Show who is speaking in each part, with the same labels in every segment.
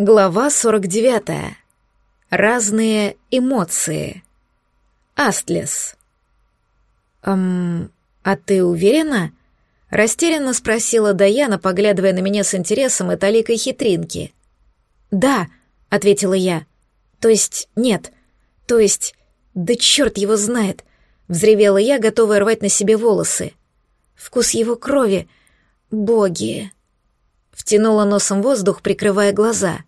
Speaker 1: Глава 49. Разные эмоции. Астлес. «Эм, а ты уверена?» — растерянно спросила Даяна, поглядывая на меня с интересом и таликой хитринки. «Да», — ответила я. «То есть нет. То есть... Да черт его знает!» — взревела я, готовая рвать на себе волосы. «Вкус его крови! Боги!» Втянула носом воздух, прикрывая глаза —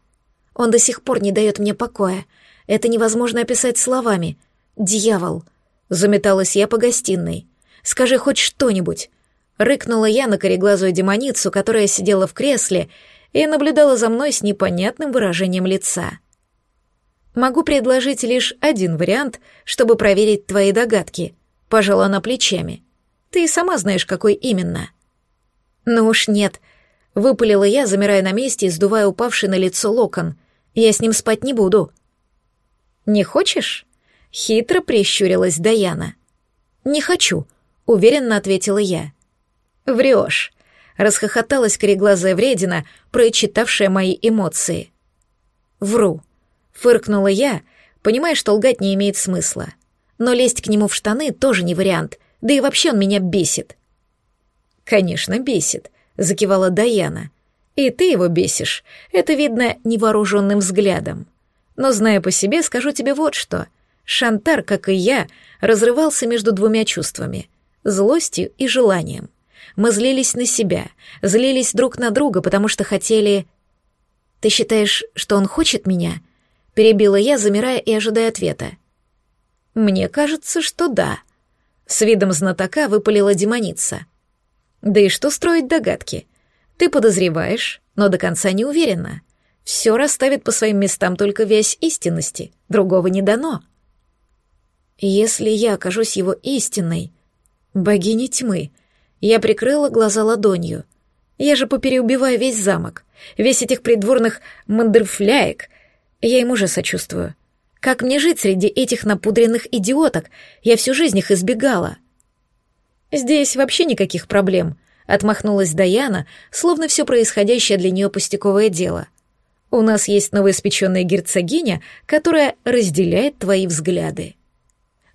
Speaker 1: он до сих пор не дает мне покоя. Это невозможно описать словами. Дьявол. Заметалась я по гостиной. Скажи хоть что-нибудь. Рыкнула я на кореглазую демоницу, которая сидела в кресле и наблюдала за мной с непонятным выражением лица. Могу предложить лишь один вариант, чтобы проверить твои догадки. Пожала она плечами. Ты и сама знаешь, какой именно. Ну уж нет, выпалила я, замирая на месте и сдувая упавший на лицо локон. Я с ним спать не буду». «Не хочешь?» — хитро прищурилась Даяна. «Не хочу», — уверенно ответила я. «Врешь», — расхохоталась кореглазая вредина, прочитавшая мои эмоции. «Вру», — фыркнула я, понимая, что лгать не имеет смысла. Но лезть к нему в штаны тоже не вариант, да и вообще он меня бесит. «Конечно, бесит», — закивала Даяна. И ты его бесишь. Это видно невооруженным взглядом. Но, зная по себе, скажу тебе вот что. Шантар, как и я, разрывался между двумя чувствами — злостью и желанием. Мы злились на себя, злились друг на друга, потому что хотели... «Ты считаешь, что он хочет меня?» — перебила я, замирая и ожидая ответа. «Мне кажется, что да», — с видом знатока выпалила демоница. «Да и что строить догадки? Ты подозреваешь, но до конца не уверена. Все расставит по своим местам только вязь истинности, другого не дано. Если я окажусь его истинной, богини тьмы, я прикрыла глаза ладонью. Я же попереубиваю весь замок, весь этих придворных мандерфляек. Я им уже сочувствую. Как мне жить среди этих напудренных идиоток? Я всю жизнь их избегала. Здесь вообще никаких проблем — Отмахнулась Даяна, словно все происходящее для нее пустяковое дело. «У нас есть новоиспеченная герцогиня, которая разделяет твои взгляды».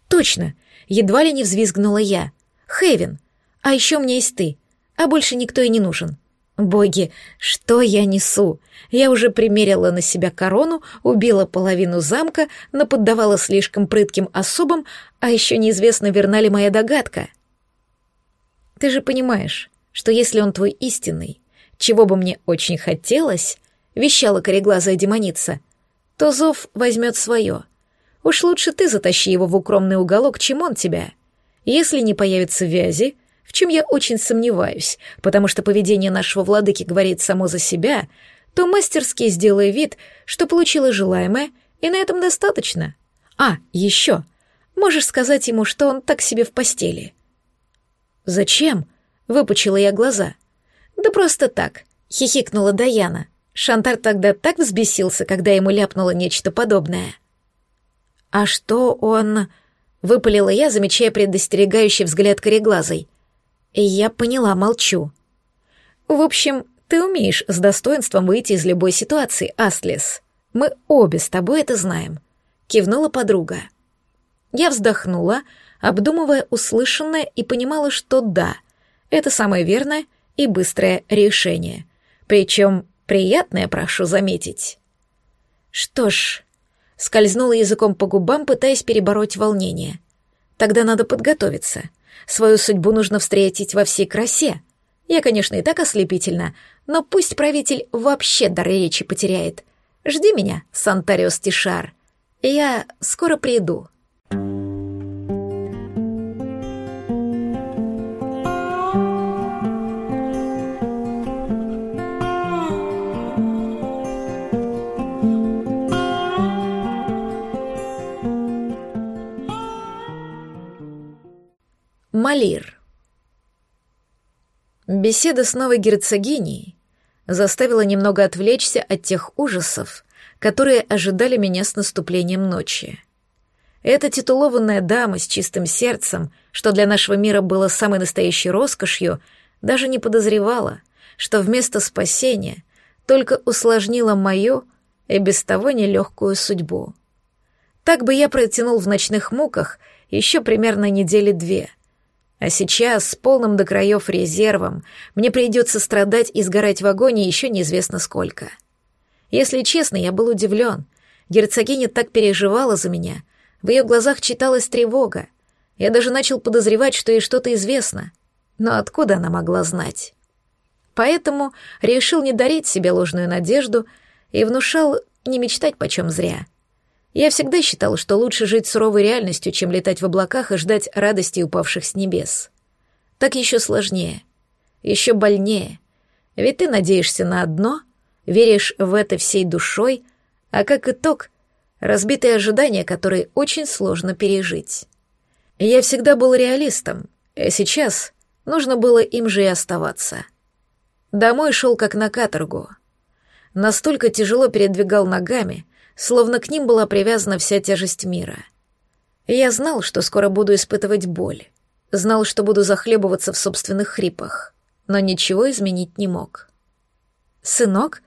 Speaker 1: «Точно!» — едва ли не взвизгнула я. «Хэвен! А еще меня есть ты, а больше никто и не нужен». Боги, что я несу? Я уже примерила на себя корону, убила половину замка, наподдавала слишком прытким особам, а еще неизвестно, верна ли моя догадка. Ты же понимаешь, что если он твой истинный, чего бы мне очень хотелось, вещала кореглазая демоница, то зов возьмет свое. Уж лучше ты затащи его в укромный уголок, чем он тебя. Если не появится вязи, в чем я очень сомневаюсь, потому что поведение нашего владыки говорит само за себя, то мастерски сделай вид, что получила желаемое, и на этом достаточно. А, еще. Можешь сказать ему, что он так себе в постели. Зачем? Выпучила я глаза. «Да просто так», — хихикнула Даяна. Шантар тогда так взбесился, когда ему ляпнуло нечто подобное. «А что он...» — выпалила я, замечая предостерегающий взгляд кореглазой. И я поняла, молчу. «В общем, ты умеешь с достоинством выйти из любой ситуации, Астлес. Мы обе с тобой это знаем», — кивнула подруга. Я вздохнула, обдумывая услышанное, и понимала, что да, это самое верное и быстрое решение. Причем приятное, прошу заметить. Что ж, скользнула языком по губам, пытаясь перебороть волнение. Тогда надо подготовиться. Свою судьбу нужно встретить во всей красе. Я, конечно, и так ослепительна, но пусть правитель вообще дар речи потеряет. Жди меня, Сантариос Тишар. Я скоро приду. Малир. Беседа с новой герцогиней заставила немного отвлечься от тех ужасов, которые ожидали меня с наступлением ночи. Эта титулованная дама с чистым сердцем, что для нашего мира было самой настоящей роскошью, даже не подозревала, что вместо спасения только усложнила мое и без того нелегкую судьбу. Так бы я протянул в ночных муках еще примерно недели две. А сейчас, с полным до краев резервом, мне придется страдать и сгорать в агонии еще неизвестно сколько. Если честно, я был удивлен. Герцогиня так переживала за меня. В ее глазах читалась тревога. Я даже начал подозревать, что ей что-то известно. Но откуда она могла знать? Поэтому решил не дарить себе ложную надежду и внушал не мечтать почем зря. Я всегда считал, что лучше жить суровой реальностью, чем летать в облаках и ждать радости упавших с небес. Так еще сложнее, еще больнее. Ведь ты надеешься на одно, веришь в это всей душой, а как итог — разбитые ожидания, которые очень сложно пережить. Я всегда был реалистом, а сейчас нужно было им же и оставаться. Домой шел как на каторгу. Настолько тяжело передвигал ногами, словно к ним была привязана вся тяжесть мира. Я знал, что скоро буду испытывать боль, знал, что буду захлебываться в собственных хрипах, но ничего изменить не мог. «Сынок?»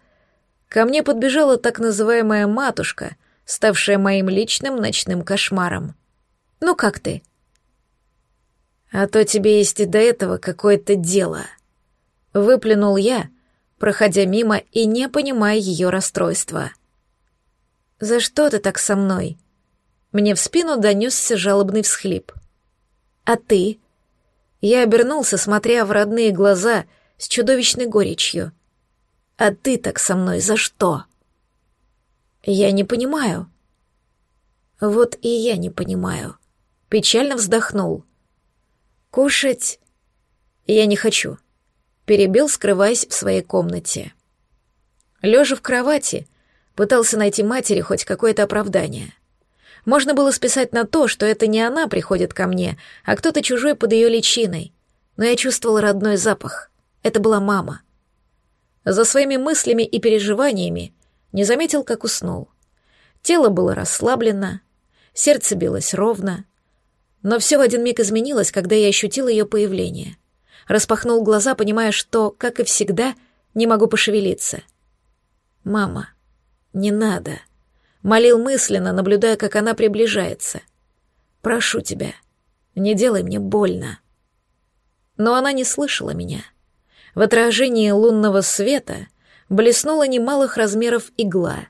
Speaker 1: Ко мне подбежала так называемая матушка, ставшая моим личным ночным кошмаром. «Ну как ты?» «А то тебе есть и до этого какое-то дело», — выплюнул я, проходя мимо и не понимая ее расстройства. «За что ты так со мной?» Мне в спину донесся жалобный всхлип. «А ты?» Я обернулся, смотря в родные глаза с чудовищной горечью. «А ты так со мной за что?» «Я не понимаю». «Вот и я не понимаю». Печально вздохнул. «Кушать я не хочу», — перебил, скрываясь в своей комнате. Лежа в кровати, Пытался найти матери хоть какое-то оправдание. Можно было списать на то, что это не она приходит ко мне, а кто-то чужой под ее личиной. Но я чувствовал родной запах. Это была мама. За своими мыслями и переживаниями не заметил, как уснул. Тело было расслаблено, сердце билось ровно. Но все в один миг изменилось, когда я ощутил ее появление. Распахнул глаза, понимая, что, как и всегда, не могу пошевелиться. «Мама», «Не надо», — молил мысленно, наблюдая, как она приближается. «Прошу тебя, не делай мне больно». Но она не слышала меня. В отражении лунного света блеснула немалых размеров игла.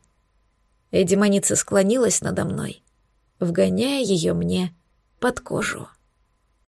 Speaker 1: И демоница склонилась надо мной, вгоняя ее мне под кожу.